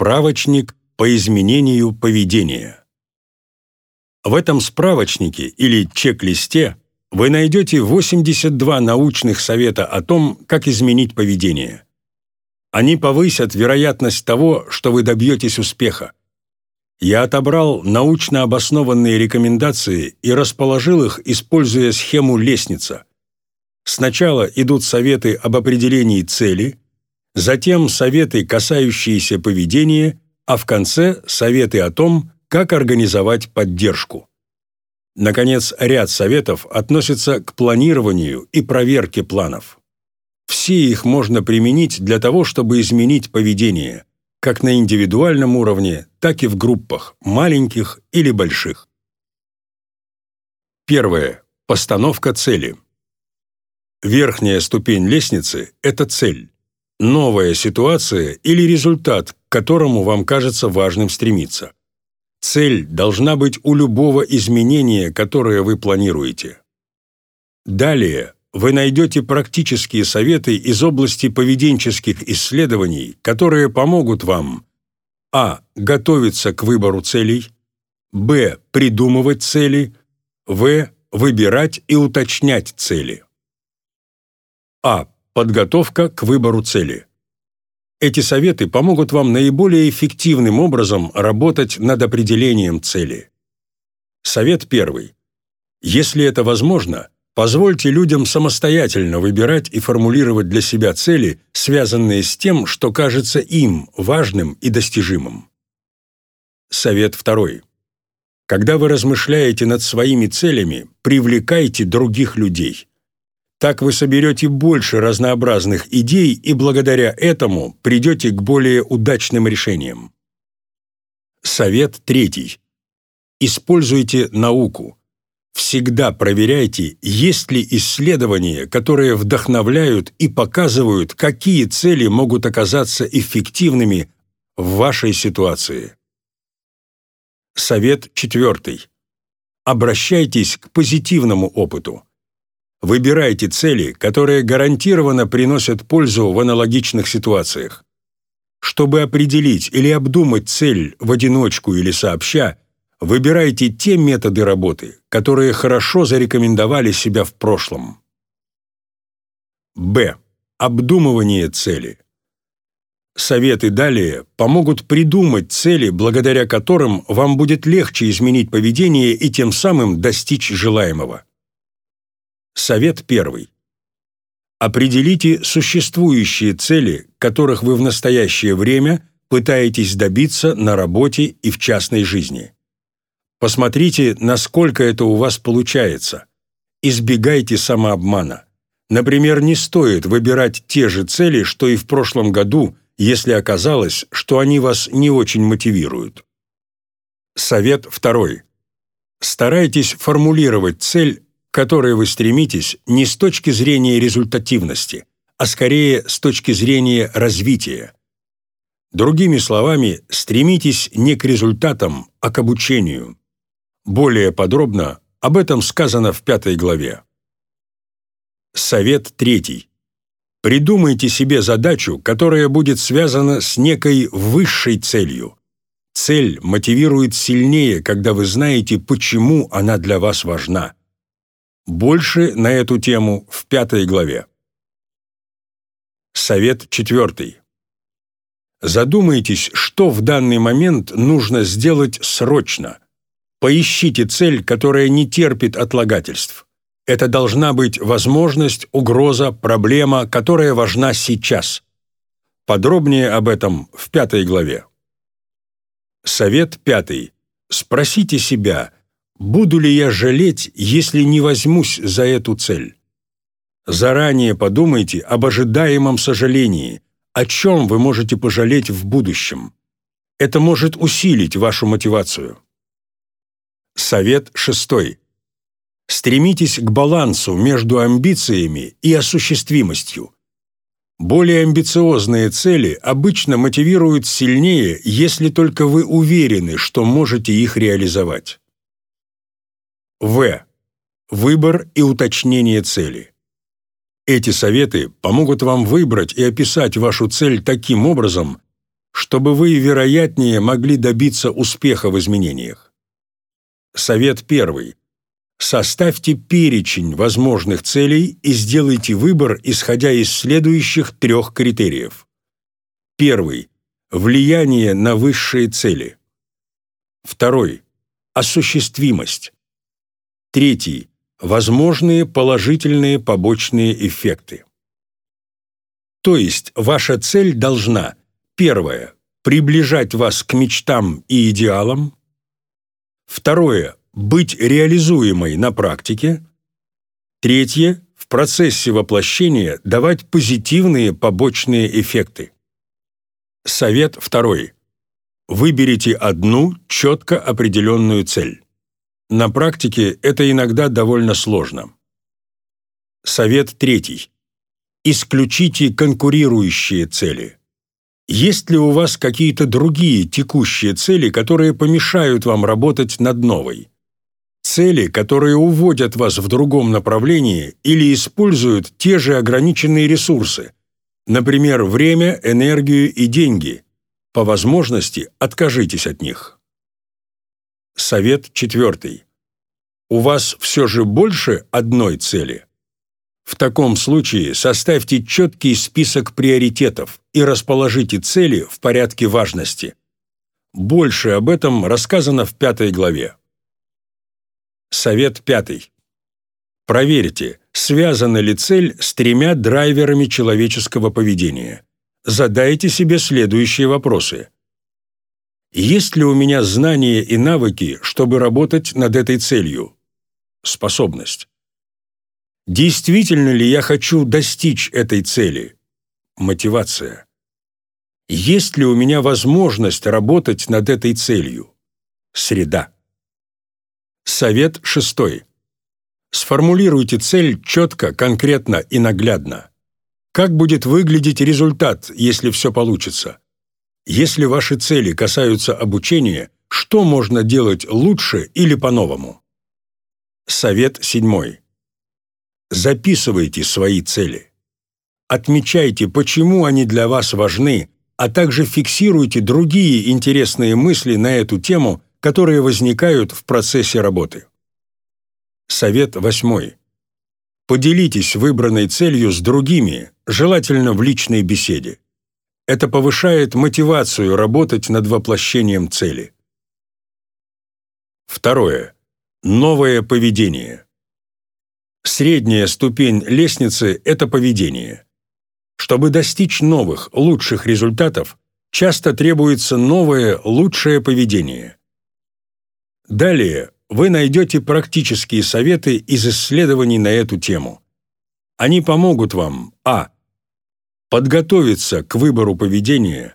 Справочник по изменению поведения. В этом справочнике или чек-листе вы найдете 82 научных совета о том, как изменить поведение. Они повысят вероятность того, что вы добьетесь успеха. Я отобрал научно обоснованные рекомендации и расположил их, используя схему «Лестница». Сначала идут советы об определении цели, затем советы, касающиеся поведения, а в конце советы о том, как организовать поддержку. Наконец, ряд советов относится к планированию и проверке планов. Все их можно применить для того, чтобы изменить поведение, как на индивидуальном уровне, так и в группах, маленьких или больших. Первое. Постановка цели. Верхняя ступень лестницы – это цель, новая ситуация или результат, к которому вам кажется важным стремиться. Цель должна быть у любого изменения, которое вы планируете. Далее вы найдете практические советы из области поведенческих исследований, которые помогут вам а. готовиться к выбору целей, б. придумывать цели, в. выбирать и уточнять цели. А. Подготовка к выбору цели. Эти советы помогут вам наиболее эффективным образом работать над определением цели. Совет первый. Если это возможно, позвольте людям самостоятельно выбирать и формулировать для себя цели, связанные с тем, что кажется им важным и достижимым. Совет второй. Когда вы размышляете над своими целями, привлекайте других людей. Так вы соберете больше разнообразных идей и благодаря этому придете к более удачным решениям. Совет третий. Используйте науку. Всегда проверяйте, есть ли исследования, которые вдохновляют и показывают, какие цели могут оказаться эффективными в вашей ситуации. Совет четвертый. Обращайтесь к позитивному опыту. Выбирайте цели, которые гарантированно приносят пользу в аналогичных ситуациях. Чтобы определить или обдумать цель в одиночку или сообща, выбирайте те методы работы, которые хорошо зарекомендовали себя в прошлом. Б. Обдумывание цели. Советы далее помогут придумать цели, благодаря которым вам будет легче изменить поведение и тем самым достичь желаемого. Совет первый. Определите существующие цели, которых вы в настоящее время пытаетесь добиться на работе и в частной жизни. Посмотрите, насколько это у вас получается. Избегайте самообмана. Например, не стоит выбирать те же цели, что и в прошлом году, если оказалось, что они вас не очень мотивируют. Совет второй. Старайтесь формулировать цель которой вы стремитесь не с точки зрения результативности, а скорее с точки зрения развития. Другими словами, стремитесь не к результатам, а к обучению. Более подробно об этом сказано в пятой главе. Совет третий. Придумайте себе задачу, которая будет связана с некой высшей целью. Цель мотивирует сильнее, когда вы знаете, почему она для вас важна. Больше на эту тему в пятой главе. Совет четвертый. Задумайтесь, что в данный момент нужно сделать срочно. Поищите цель, которая не терпит отлагательств. Это должна быть возможность, угроза, проблема, которая важна сейчас. Подробнее об этом в пятой главе. Совет пятый. Спросите себя – Буду ли я жалеть, если не возьмусь за эту цель? Заранее подумайте об ожидаемом сожалении, о чем вы можете пожалеть в будущем. Это может усилить вашу мотивацию. Совет шестой. Стремитесь к балансу между амбициями и осуществимостью. Более амбициозные цели обычно мотивируют сильнее, если только вы уверены, что можете их реализовать. В. Выбор и уточнение цели. Эти советы помогут вам выбрать и описать вашу цель таким образом, чтобы вы вероятнее могли добиться успеха в изменениях. Совет первый. Составьте перечень возможных целей и сделайте выбор, исходя из следующих трех критериев. Первый. Влияние на высшие цели. Второй. Осуществимость. Третий. Возможные положительные побочные эффекты. То есть ваша цель должна первое – приближать вас к мечтам и идеалам, второе – быть реализуемой на практике, третье – в процессе воплощения давать позитивные побочные эффекты. Совет второй. Выберите одну четко определенную цель. На практике это иногда довольно сложно. Совет третий. Исключите конкурирующие цели. Есть ли у вас какие-то другие текущие цели, которые помешают вам работать над новой? Цели, которые уводят вас в другом направлении или используют те же ограниченные ресурсы, например, время, энергию и деньги. По возможности откажитесь от них. Совет четвертый. У вас все же больше одной цели – в таком случае составьте четкий список приоритетов и расположите цели в порядке важности. Больше об этом рассказано в пятой главе. Совет пятый. Проверьте, связана ли цель с тремя драйверами человеческого поведения. Задайте себе следующие вопросы. Есть ли у меня знания и навыки, чтобы работать над этой целью? Способность. Действительно ли я хочу достичь этой цели? Мотивация. Есть ли у меня возможность работать над этой целью? Среда. Совет шестой. Сформулируйте цель четко, конкретно и наглядно. Как будет выглядеть результат, если все получится? Если ваши цели касаются обучения, что можно делать лучше или по-новому? Совет седьмой. Записывайте свои цели. Отмечайте, почему они для вас важны, а также фиксируйте другие интересные мысли на эту тему, которые возникают в процессе работы. Совет восьмой. Поделитесь выбранной целью с другими, желательно в личной беседе. Это повышает мотивацию работать над воплощением цели. Второе. Новое поведение. Средняя ступень лестницы – это поведение. Чтобы достичь новых, лучших результатов, часто требуется новое, лучшее поведение. Далее вы найдете практические советы из исследований на эту тему. Они помогут вам а. Подготовиться к выбору поведения,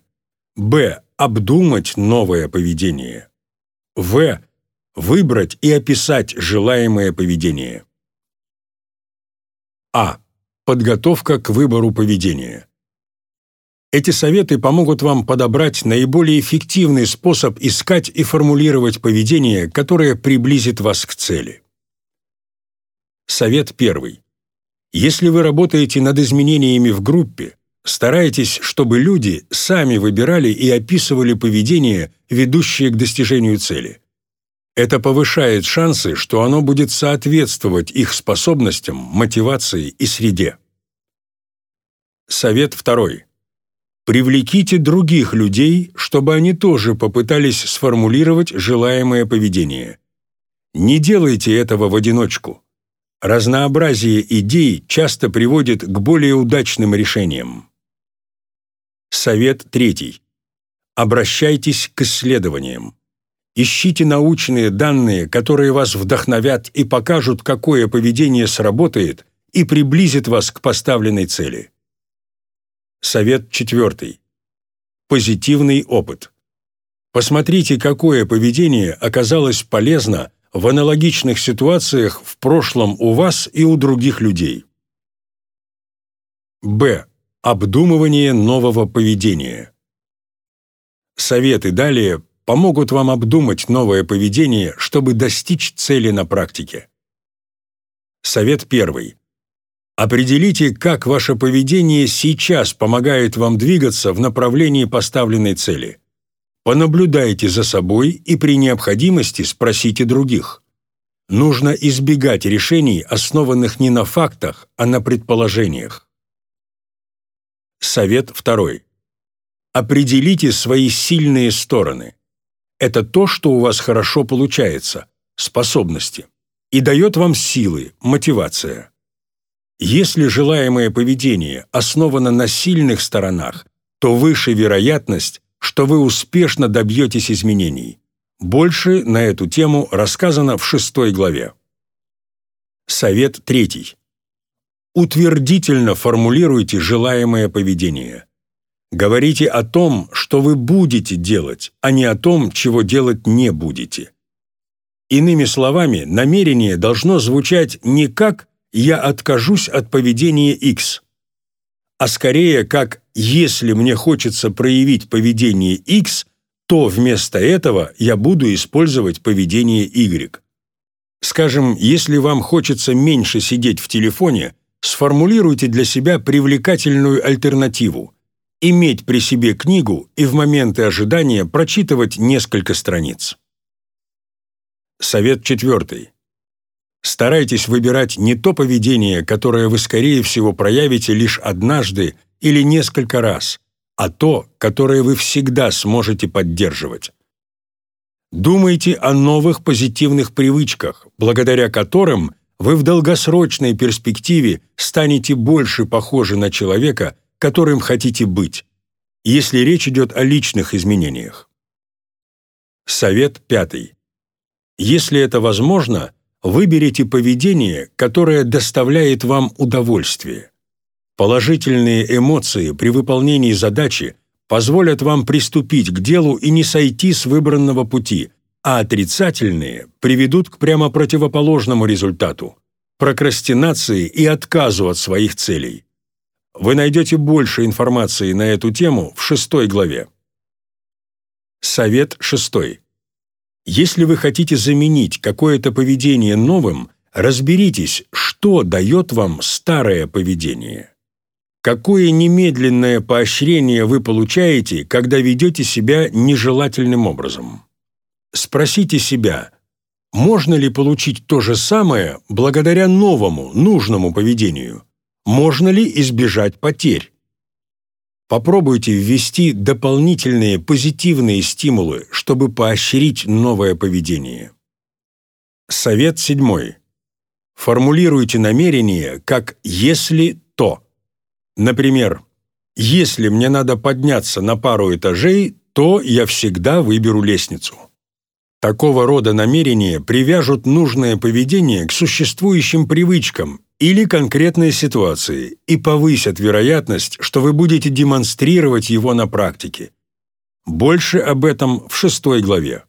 б. обдумать новое поведение, в. выбрать и описать желаемое поведение. А. Подготовка к выбору поведения. Эти советы помогут вам подобрать наиболее эффективный способ искать и формулировать поведение, которое приблизит вас к цели. Совет первый. Если вы работаете над изменениями в группе, старайтесь, чтобы люди сами выбирали и описывали поведение, ведущее к достижению цели. Это повышает шансы, что оно будет соответствовать их способностям, мотивации и среде. Совет второй. Привлеките других людей, чтобы они тоже попытались сформулировать желаемое поведение. Не делайте этого в одиночку. Разнообразие идей часто приводит к более удачным решениям. Совет третий. Обращайтесь к исследованиям. Ищите научные данные, которые вас вдохновят и покажут, какое поведение сработает и приблизит вас к поставленной цели. Совет четвертый. Позитивный опыт. Посмотрите, какое поведение оказалось полезно в аналогичных ситуациях в прошлом у вас и у других людей. Б. Обдумывание нового поведения. Советы далее помогут вам обдумать новое поведение, чтобы достичь цели на практике. Совет первый. Определите, как ваше поведение сейчас помогает вам двигаться в направлении поставленной цели. Понаблюдайте за собой и при необходимости спросите других. Нужно избегать решений, основанных не на фактах, а на предположениях. Совет второй. Определите свои сильные стороны. Это то, что у вас хорошо получается, способности, и дает вам силы, мотивация. Если желаемое поведение основано на сильных сторонах, то выше вероятность, что вы успешно добьетесь изменений. Больше на эту тему рассказано в шестой главе. Совет третий. Утвердительно формулируйте желаемое поведение. Говорите о том, что вы будете делать, а не о том, чего делать не будете. Иными словами, намерение должно звучать не как «я откажусь от поведения X», а скорее как «если мне хочется проявить поведение X», то вместо этого я буду использовать поведение Y. Скажем, если вам хочется меньше сидеть в телефоне, сформулируйте для себя привлекательную альтернативу – иметь при себе книгу и в моменты ожидания прочитывать несколько страниц. Совет четвертый. Старайтесь выбирать не то поведение, которое вы, скорее всего, проявите лишь однажды или несколько раз – а то, которое вы всегда сможете поддерживать. Думайте о новых позитивных привычках, благодаря которым вы в долгосрочной перспективе станете больше похожи на человека, которым хотите быть, если речь идет о личных изменениях. Совет пятый. Если это возможно, выберите поведение, которое доставляет вам удовольствие. Положительные эмоции при выполнении задачи позволят вам приступить к делу и не сойти с выбранного пути, а отрицательные приведут к прямо противоположному результату – прокрастинации и отказу от своих целей. Вы найдете больше информации на эту тему в шестой главе. Совет шестой. Если вы хотите заменить какое-то поведение новым, разберитесь, что дает вам старое поведение. Какое немедленное поощрение вы получаете, когда ведете себя нежелательным образом? Спросите себя, можно ли получить то же самое благодаря новому, нужному поведению? Можно ли избежать потерь? Попробуйте ввести дополнительные позитивные стимулы, чтобы поощрить новое поведение. Совет седьмой. Формулируйте намерение как «если то». Например, если мне надо подняться на пару этажей, то я всегда выберу лестницу. Такого рода намерения привяжут нужное поведение к существующим привычкам или конкретной ситуации и повысят вероятность, что вы будете демонстрировать его на практике. Больше об этом в шестой главе.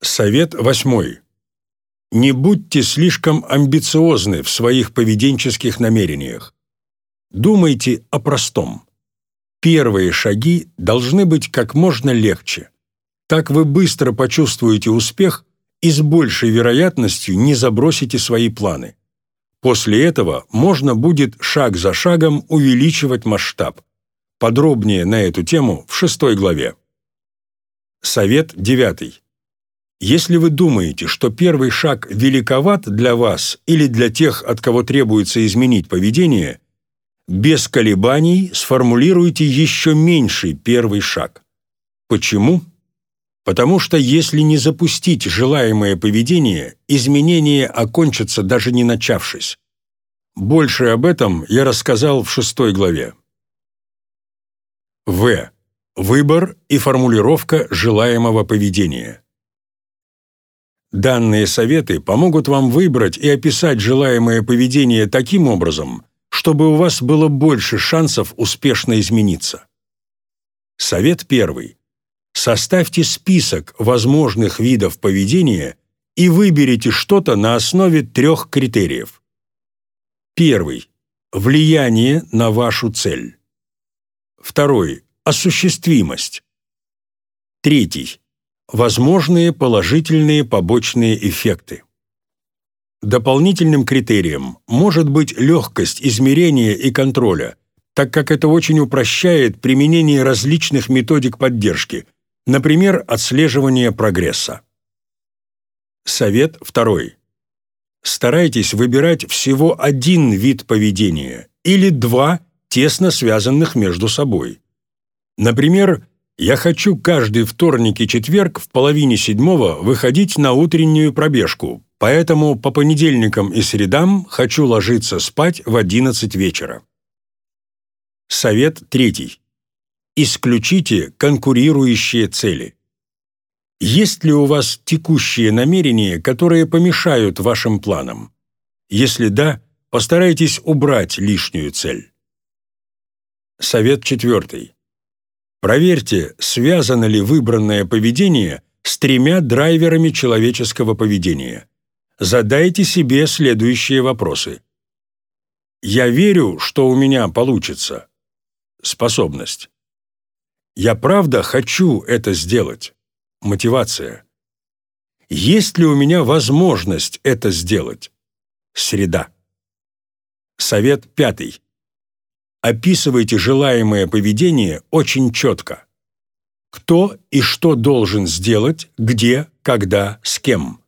Совет восьмой. Не будьте слишком амбициозны в своих поведенческих намерениях. Думайте о простом. Первые шаги должны быть как можно легче. Так вы быстро почувствуете успех и с большей вероятностью не забросите свои планы. После этого можно будет шаг за шагом увеличивать масштаб. Подробнее на эту тему в шестой главе. Совет девятый. Если вы думаете, что первый шаг великоват для вас или для тех, от кого требуется изменить поведение, без колебаний сформулируйте еще меньший первый шаг. Почему? Потому что если не запустить желаемое поведение, изменения окончатся даже не начавшись. Больше об этом я рассказал в шестой главе. В. Выбор и формулировка желаемого поведения. Данные советы помогут вам выбрать и описать желаемое поведение таким образом, чтобы у вас было больше шансов успешно измениться. Совет первый. Составьте список возможных видов поведения и выберите что-то на основе трех критериев. Первый. Влияние на вашу цель. Второй. Осуществимость. Третий. Возможные положительные побочные эффекты. Дополнительным критерием может быть легкость измерения и контроля, так как это очень упрощает применение различных методик поддержки, например, отслеживание прогресса. Совет второй. Старайтесь выбирать всего один вид поведения или два, тесно связанных между собой. Например, я хочу каждый вторник и четверг в половине седьмого выходить на утреннюю пробежку, поэтому по понедельникам и средам хочу ложиться спать в 11 вечера. Совет третий. Исключите конкурирующие цели. Есть ли у вас текущие намерения, которые помешают вашим планам? Если да, постарайтесь убрать лишнюю цель. Совет четвертый. Проверьте, связано ли выбранное поведение с тремя драйверами человеческого поведения. Задайте себе следующие вопросы. «Я верю, что у меня получится». Способность. «Я правда хочу это сделать». Мотивация. «Есть ли у меня возможность это сделать?» Среда. Совет пятый. Описывайте желаемое поведение очень четко. Кто и что должен сделать, где, когда, с кем.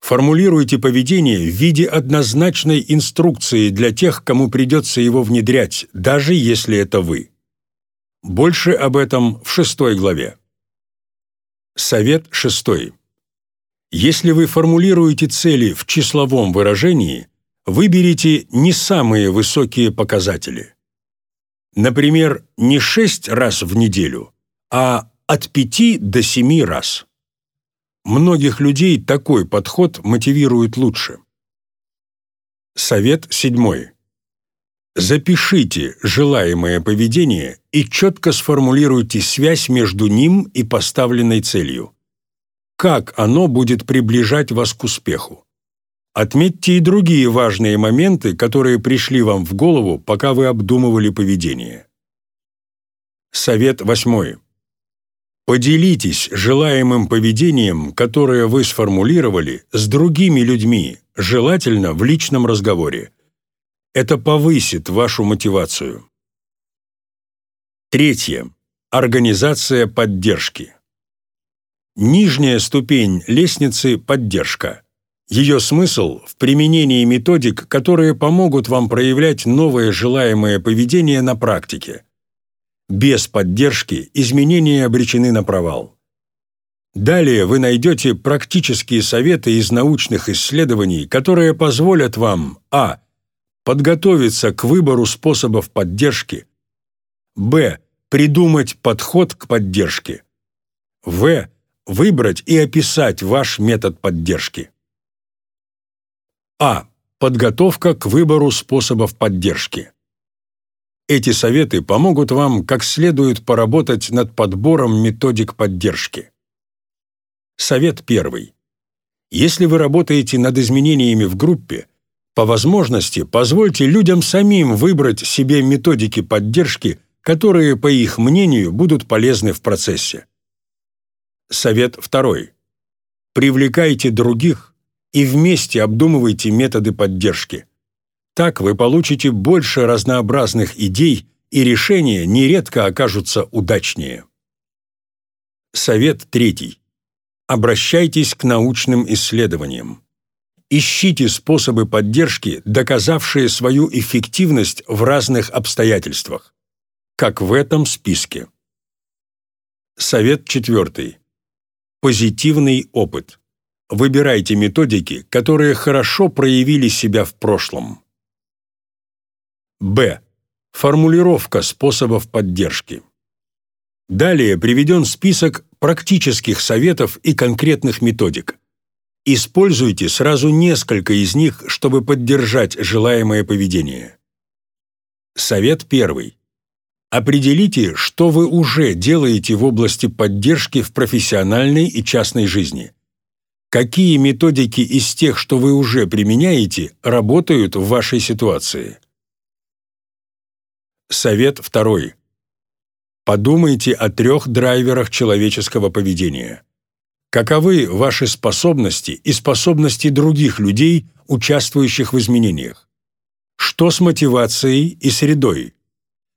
Формулируйте поведение в виде однозначной инструкции для тех, кому придется его внедрять, даже если это вы. Больше об этом в шестой главе. Совет шестой. Если вы формулируете цели в числовом выражении, выберите не самые высокие показатели. Например, не шесть раз в неделю, а от пяти до семи раз. Многих людей такой подход мотивирует лучше. Совет седьмой. Запишите желаемое поведение и четко сформулируйте связь между ним и поставленной целью. Как оно будет приближать вас к успеху? Отметьте и другие важные моменты, которые пришли вам в голову, пока вы обдумывали поведение. Совет восьмой. Поделитесь желаемым поведением, которое вы сформулировали, с другими людьми, желательно в личном разговоре. Это повысит вашу мотивацию. Третье. Организация поддержки. Нижняя ступень лестницы – поддержка. Ее смысл в применении методик, которые помогут вам проявлять новое желаемое поведение на практике. Без поддержки изменения обречены на провал. Далее вы найдете практические советы из научных исследований, которые позволят вам а. Подготовиться к выбору способов поддержки, б. придумать подход к поддержке, в. выбрать и описать ваш метод поддержки. А. Подготовка к выбору способов поддержки. Эти советы помогут вам как следует поработать над подбором методик поддержки. Совет первый. Если вы работаете над изменениями в группе, по возможности позвольте людям самим выбрать себе методики поддержки, которые, по их мнению, будут полезны в процессе. Совет второй. Привлекайте других и вместе обдумывайте методы поддержки. Так вы получите больше разнообразных идей, и решения нередко окажутся удачнее. Совет третий. Обращайтесь к научным исследованиям. Ищите способы поддержки, доказавшие свою эффективность в разных обстоятельствах, как в этом списке. Совет четвертый. Позитивный опыт. Выбирайте методики, которые хорошо проявили себя в прошлом. Б. Формулировка способов поддержки. Далее приведен список практических советов и конкретных методик. Используйте сразу несколько из них, чтобы поддержать желаемое поведение. Совет первый. Определите, что вы уже делаете в области поддержки в профессиональной и частной жизни – Какие методики из тех, что вы уже применяете, работают в вашей ситуации? Совет второй. Подумайте о трех драйверах человеческого поведения. Каковы ваши способности и способности других людей, участвующих в изменениях? Что с мотивацией и средой?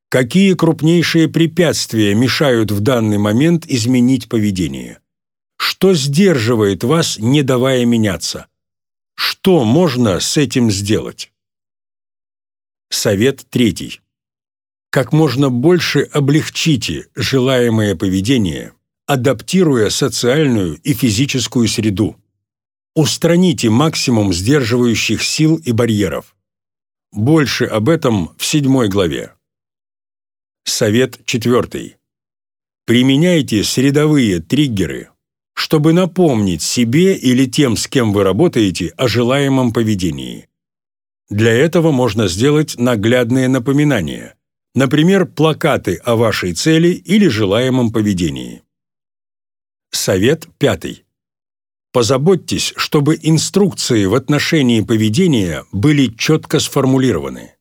Какие крупнейшие препятствия мешают в данный момент изменить поведение? Что сдерживает вас, не давая меняться? Что можно с этим сделать? Совет третий. Как можно больше облегчите желаемое поведение, адаптируя социальную и физическую среду. Устраните максимум сдерживающих сил и барьеров. Больше об этом в седьмой главе. Совет четвертый. Применяйте средовые триггеры, чтобы напомнить себе или тем, с кем вы работаете, о желаемом поведении. Для этого можно сделать наглядные напоминания, например, плакаты о вашей цели или желаемом поведении. Совет пятый. Позаботьтесь, чтобы инструкции в отношении поведения были четко сформулированы.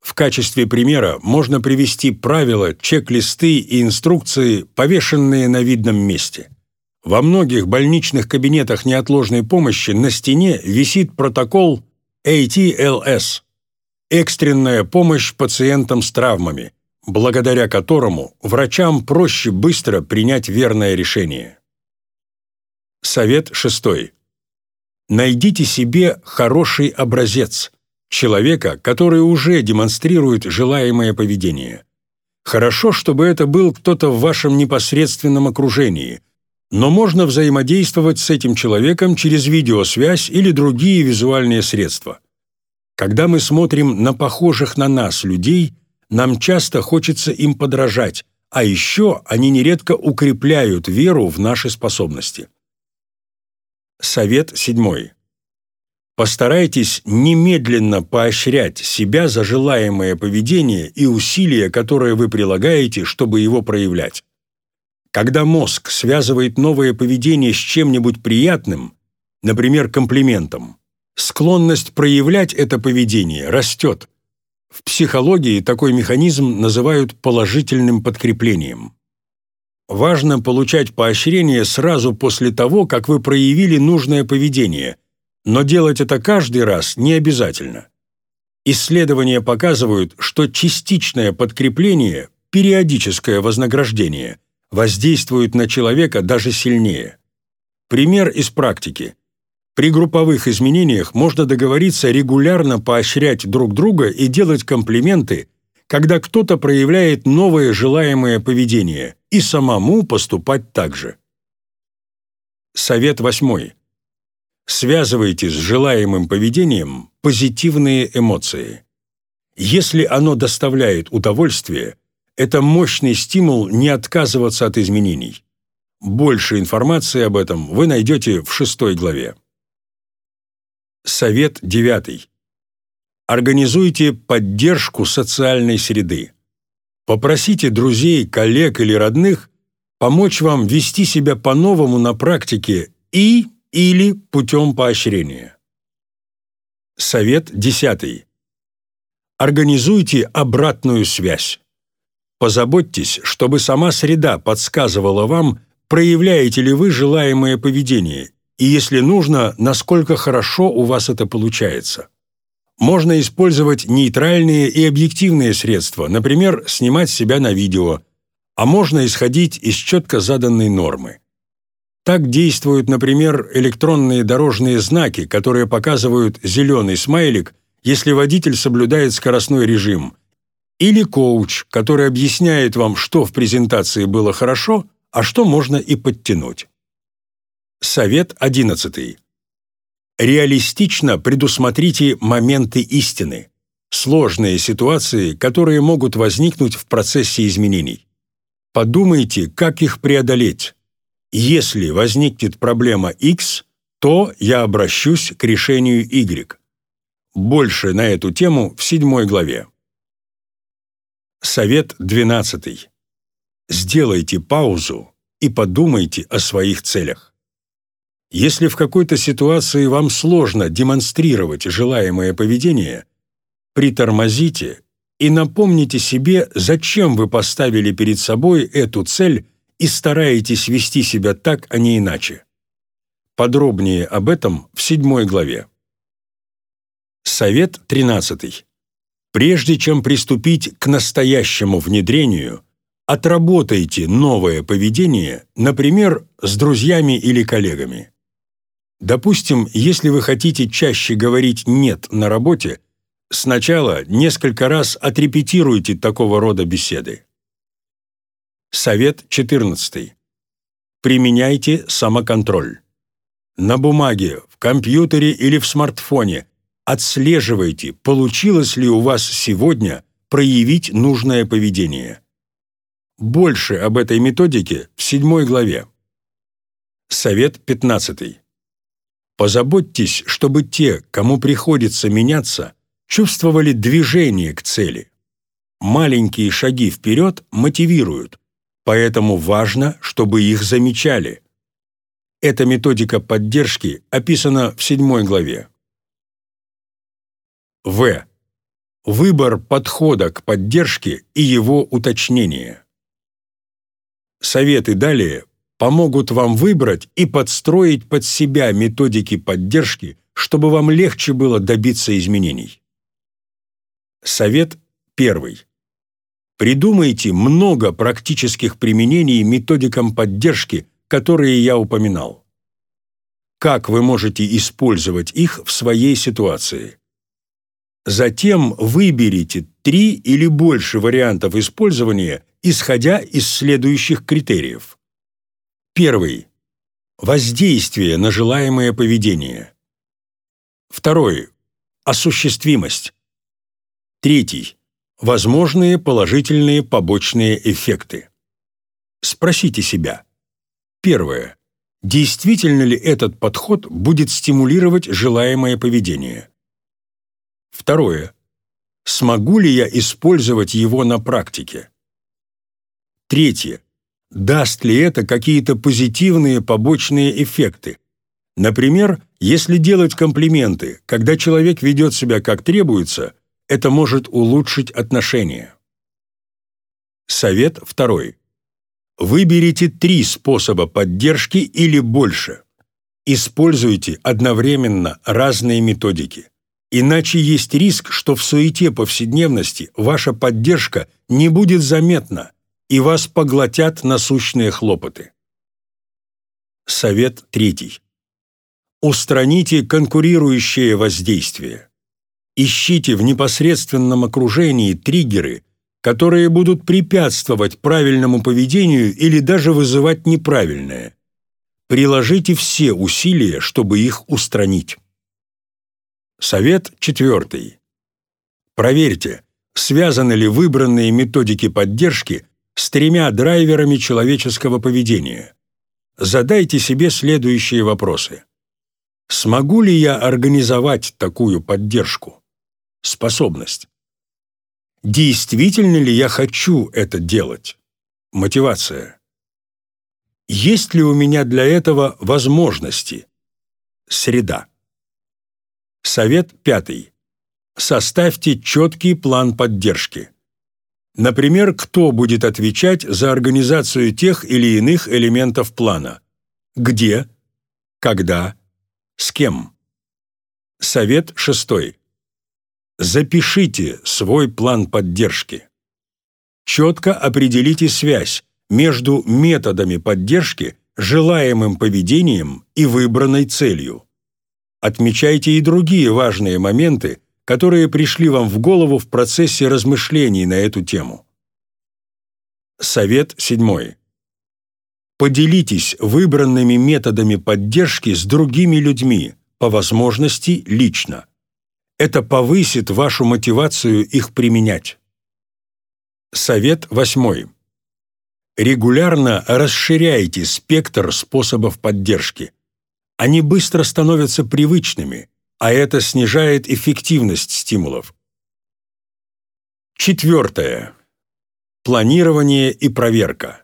В качестве примера можно привести правила, чек-листы и инструкции, повешенные на видном месте. Во многих больничных кабинетах неотложной помощи на стене висит протокол ATLS – экстренная помощь пациентам с травмами, благодаря которому врачам проще быстро принять верное решение. Совет шестой. Найдите себе хороший образец – человека, который уже демонстрирует желаемое поведение. Хорошо, чтобы это был кто-то в вашем непосредственном окружении – но можно взаимодействовать с этим человеком через видеосвязь или другие визуальные средства. Когда мы смотрим на похожих на нас людей, нам часто хочется им подражать, а еще они нередко укрепляют веру в наши способности. Совет седьмой. Постарайтесь немедленно поощрять себя за желаемое поведение и усилия, которые вы прилагаете, чтобы его проявлять. Когда мозг связывает новое поведение с чем-нибудь приятным, например, комплиментом, склонность проявлять это поведение растет. В психологии такой механизм называют положительным подкреплением. Важно получать поощрение сразу после того, как вы проявили нужное поведение, но делать это каждый раз не обязательно. Исследования показывают, что частичное подкрепление, периодическое вознаграждение – воздействуют на человека даже сильнее. Пример из практики. При групповых изменениях можно договориться регулярно поощрять друг друга и делать комплименты, когда кто-то проявляет новое желаемое поведение, и самому поступать так же. Совет восьмой. Связывайте с желаемым поведением позитивные эмоции. Если оно доставляет удовольствие, это мощный стимул не отказываться от изменений. Больше информации об этом вы найдете в шестой главе. Совет девятый. Организуйте поддержку социальной среды. Попросите друзей, коллег или родных помочь вам вести себя по-новому на практике и или путем поощрения. Совет десятый. Организуйте обратную связь. Позаботьтесь, чтобы сама среда подсказывала вам, проявляете ли вы желаемое поведение, и если нужно, насколько хорошо у вас это получается. Можно использовать нейтральные и объективные средства, например, снимать себя на видео, а можно исходить из четко заданной нормы. Так действуют, например, электронные дорожные знаки, которые показывают зеленый смайлик, если водитель соблюдает скоростной режим, или коуч, который объясняет вам, что в презентации было хорошо, а что можно и подтянуть. Совет 11. Реалистично предусмотрите моменты истины, сложные ситуации, которые могут возникнуть в процессе изменений. Подумайте, как их преодолеть. Если возникнет проблема X, то я обращусь к решению Y. Больше на эту тему в седьмой главе. Совет 12. Сделайте паузу и подумайте о своих целях. Если в какой-то ситуации вам сложно демонстрировать желаемое поведение, притормозите и напомните себе, зачем вы поставили перед собой эту цель и стараетесь вести себя так, а не иначе. Подробнее об этом в седьмой главе. Совет 13. Прежде чем приступить к настоящему внедрению, отработайте новое поведение, например, с друзьями или коллегами. Допустим, если вы хотите чаще говорить «нет» на работе, сначала несколько раз отрепетируйте такого рода беседы. Совет 14. Применяйте самоконтроль. На бумаге, в компьютере или в смартфоне отслеживайте, получилось ли у вас сегодня проявить нужное поведение. Больше об этой методике в седьмой главе. Совет 15. Позаботьтесь, чтобы те, кому приходится меняться, чувствовали движение к цели. Маленькие шаги вперед мотивируют, поэтому важно, чтобы их замечали. Эта методика поддержки описана в седьмой главе. В. Выбор подхода к поддержке и его уточнение. Советы далее помогут вам выбрать и подстроить под себя методики поддержки, чтобы вам легче было добиться изменений. Совет первый. Придумайте много практических применений методикам поддержки, которые я упоминал. Как вы можете использовать их в своей ситуации? Затем выберите три или больше вариантов использования, исходя из следующих критериев. Первый. Воздействие на желаемое поведение. Второй. Осуществимость. Третий. Возможные положительные побочные эффекты. Спросите себя. Первое. Действительно ли этот подход будет стимулировать желаемое поведение? Второе. Смогу ли я использовать его на практике? Третье. Даст ли это какие-то позитивные побочные эффекты? Например, если делать комплименты, когда человек ведет себя как требуется, это может улучшить отношения. Совет второй. Выберите три способа поддержки или больше. Используйте одновременно разные методики. Иначе есть риск, что в суете повседневности ваша поддержка не будет заметна, и вас поглотят насущные хлопоты. Совет третий. Устраните конкурирующее воздействие. Ищите в непосредственном окружении триггеры, которые будут препятствовать правильному поведению или даже вызывать неправильное. Приложите все усилия, чтобы их устранить. Совет четвертый. Проверьте, связаны ли выбранные методики поддержки с тремя драйверами человеческого поведения. Задайте себе следующие вопросы. Смогу ли я организовать такую поддержку? Способность. Действительно ли я хочу это делать? Мотивация. Есть ли у меня для этого возможности? Среда. Совет пятый. Составьте четкий план поддержки. Например, кто будет отвечать за организацию тех или иных элементов плана? Где? Когда? С кем? Совет шестой. Запишите свой план поддержки. Четко определите связь между методами поддержки, желаемым поведением и выбранной целью. Отмечайте и другие важные моменты, которые пришли вам в голову в процессе размышлений на эту тему. Совет седьмой. Поделитесь выбранными методами поддержки с другими людьми, по возможности лично. Это повысит вашу мотивацию их применять. Совет восьмой. Регулярно расширяйте спектр способов поддержки. Они быстро становятся привычными, а это снижает эффективность стимулов. Четвертое. Планирование и проверка.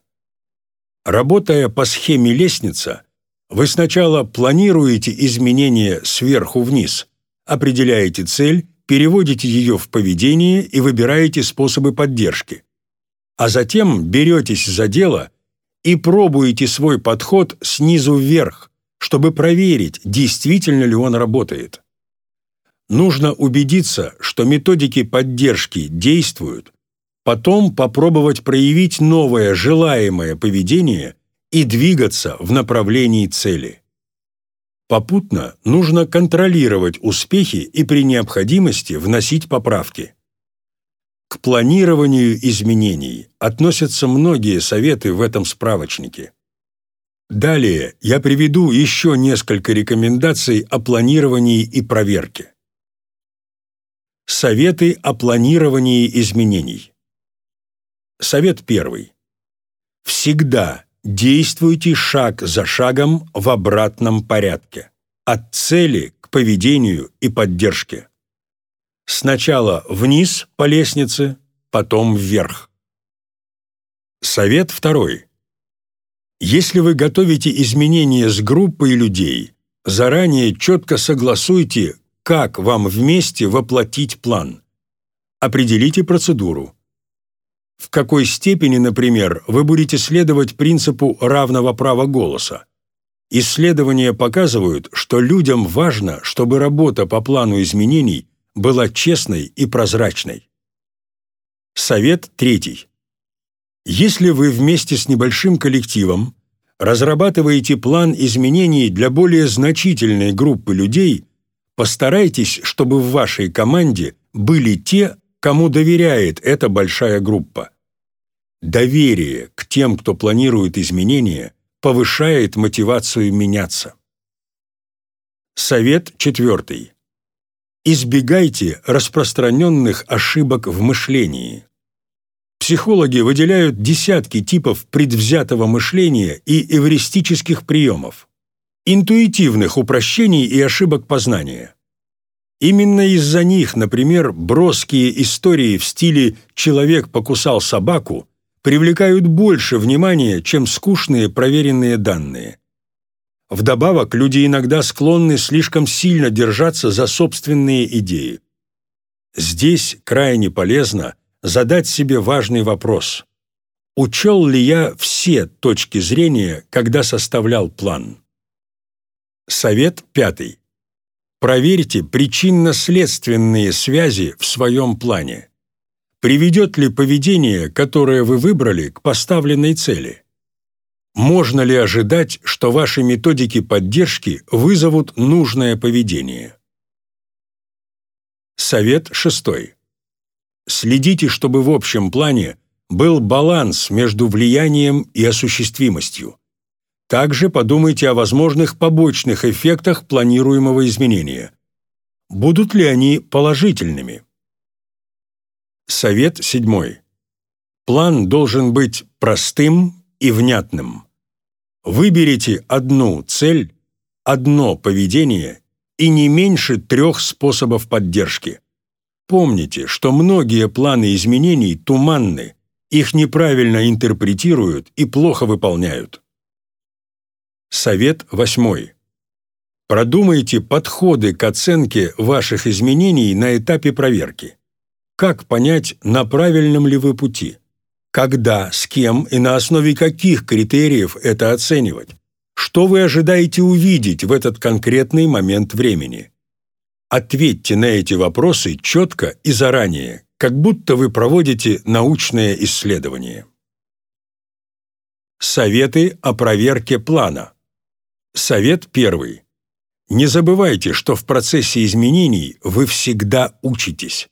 Работая по схеме лестница, вы сначала планируете изменения сверху вниз, определяете цель, переводите ее в поведение и выбираете способы поддержки. А затем беретесь за дело и пробуете свой подход снизу вверх, чтобы проверить, действительно ли он работает. Нужно убедиться, что методики поддержки действуют, потом попробовать проявить новое желаемое поведение и двигаться в направлении цели. Попутно нужно контролировать успехи и при необходимости вносить поправки. К планированию изменений относятся многие советы в этом справочнике. Далее я приведу еще несколько рекомендаций о планировании и проверке. Советы о планировании изменений. Совет первый. Всегда действуйте шаг за шагом в обратном порядке, от цели к поведению и поддержке. Сначала вниз по лестнице, потом вверх. Совет второй. Если вы готовите изменения с группой людей, заранее четко согласуйте, как вам вместе воплотить план. Определите процедуру. В какой степени, например, вы будете следовать принципу равного права голоса? Исследования показывают, что людям важно, чтобы работа по плану изменений была честной и прозрачной. Совет третий. Если вы вместе с небольшим коллективом разрабатываете план изменений для более значительной группы людей, постарайтесь, чтобы в вашей команде были те, кому доверяет эта большая группа. Доверие к тем, кто планирует изменения, повышает мотивацию меняться. Совет четвертый. Избегайте распространенных ошибок в мышлении. Психологи выделяют десятки типов предвзятого мышления и эвристических приемов, интуитивных упрощений и ошибок познания. Именно из-за них, например, броские истории в стиле «человек покусал собаку» привлекают больше внимания, чем скучные проверенные данные. Вдобавок, люди иногда склонны слишком сильно держаться за собственные идеи. Здесь крайне полезно задать себе важный вопрос. Учел ли я все точки зрения, когда составлял план? Совет пятый. Проверьте причинно-следственные связи в своем плане. Приведет ли поведение, которое вы выбрали, к поставленной цели? Можно ли ожидать, что ваши методики поддержки вызовут нужное поведение? Совет шестой. Следите, чтобы в общем плане был баланс между влиянием и осуществимостью. Также подумайте о возможных побочных эффектах планируемого изменения. Будут ли они положительными? Совет седьмой. План должен быть простым и внятным. Выберите одну цель, одно поведение и не меньше трех способов поддержки. Помните, что многие планы изменений туманны, их неправильно интерпретируют и плохо выполняют. Совет восьмой. Продумайте подходы к оценке ваших изменений на этапе проверки. Как понять, на правильном ли вы пути? Когда, с кем и на основе каких критериев это оценивать? Что вы ожидаете увидеть в этот конкретный момент времени? Ответьте на эти вопросы четко и заранее, как будто вы проводите научное исследование. Советы о проверке плана. Совет первый. Не забывайте, что в процессе изменений вы всегда учитесь.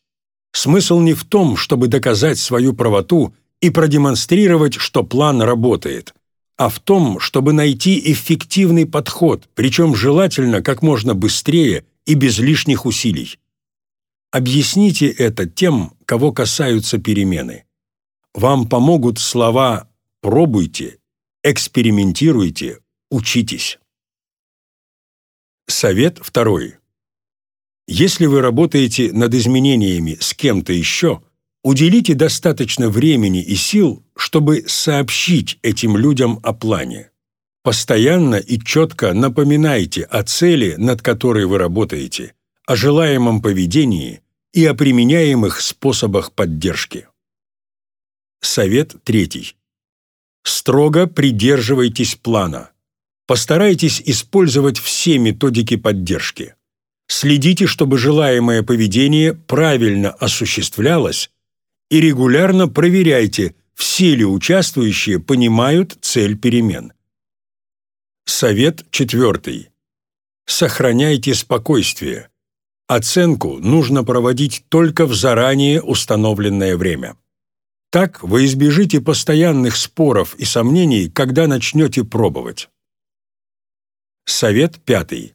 Смысл не в том, чтобы доказать свою правоту и продемонстрировать, что план работает, а в том, чтобы найти эффективный подход, причем желательно как можно быстрее и без лишних усилий. Объясните это тем, кого касаются перемены. Вам помогут слова «пробуйте», «экспериментируйте», «учитесь». Совет второй. Если вы работаете над изменениями с кем-то еще, уделите достаточно времени и сил, чтобы сообщить этим людям о плане. Постоянно и четко напоминайте о цели, над которой вы работаете, о желаемом поведении и о применяемых способах поддержки. Совет третий. Строго придерживайтесь плана. Постарайтесь использовать все методики поддержки. Следите, чтобы желаемое поведение правильно осуществлялось и регулярно проверяйте, все ли участвующие понимают цель перемен. Совет четвертый. Сохраняйте спокойствие. Оценку нужно проводить только в заранее установленное время. Так вы избежите постоянных споров и сомнений, когда начнете пробовать. Совет пятый.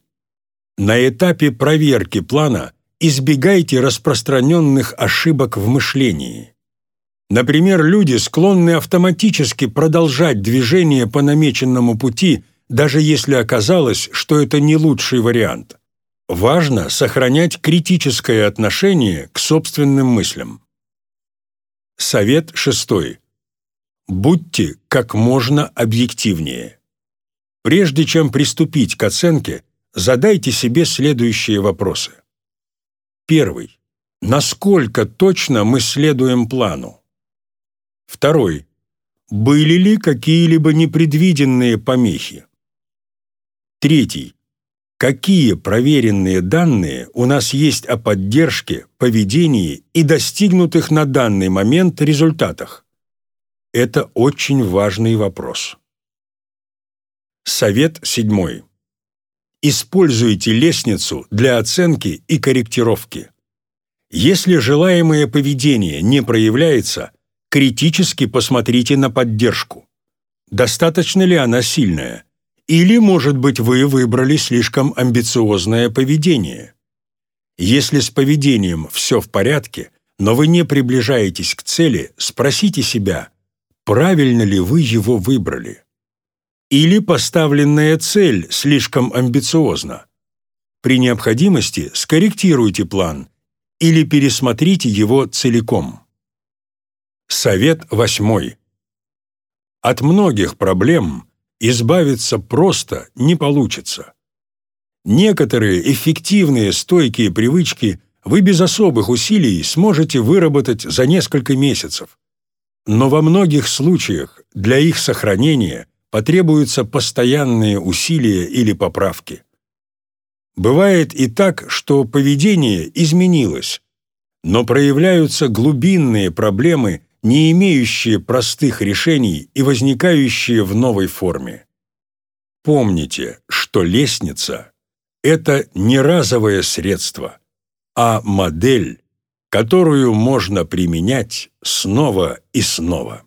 На этапе проверки плана избегайте распространенных ошибок в мышлении. Например, люди склонны автоматически продолжать движение по намеченному пути, даже если оказалось, что это не лучший вариант. Важно сохранять критическое отношение к собственным мыслям. Совет шестой. Будьте как можно объективнее. Прежде чем приступить к оценке, задайте себе следующие вопросы. Первый. Насколько точно мы следуем плану? Второй. Были ли какие-либо непредвиденные помехи? Третий. Какие проверенные данные у нас есть о поддержке, поведении и достигнутых на данный момент результатах? Это очень важный вопрос. Совет седьмой. Используйте лестницу для оценки и корректировки. Если желаемое поведение не проявляется, критически посмотрите на поддержку. Достаточно ли она сильная? Или, может быть, вы выбрали слишком амбициозное поведение? Если с поведением все в порядке, но вы не приближаетесь к цели, спросите себя, правильно ли вы его выбрали или поставленная цель слишком амбициозна. При необходимости скорректируйте план или пересмотрите его целиком. Совет восьмой. От многих проблем избавиться просто не получится. Некоторые эффективные стойкие привычки вы без особых усилий сможете выработать за несколько месяцев. Но во многих случаях для их сохранения потребуются постоянные усилия или поправки. Бывает и так, что поведение изменилось, но проявляются глубинные проблемы, не имеющие простых решений и возникающие в новой форме. Помните, что лестница — это не разовое средство, а модель, которую можно применять снова и снова.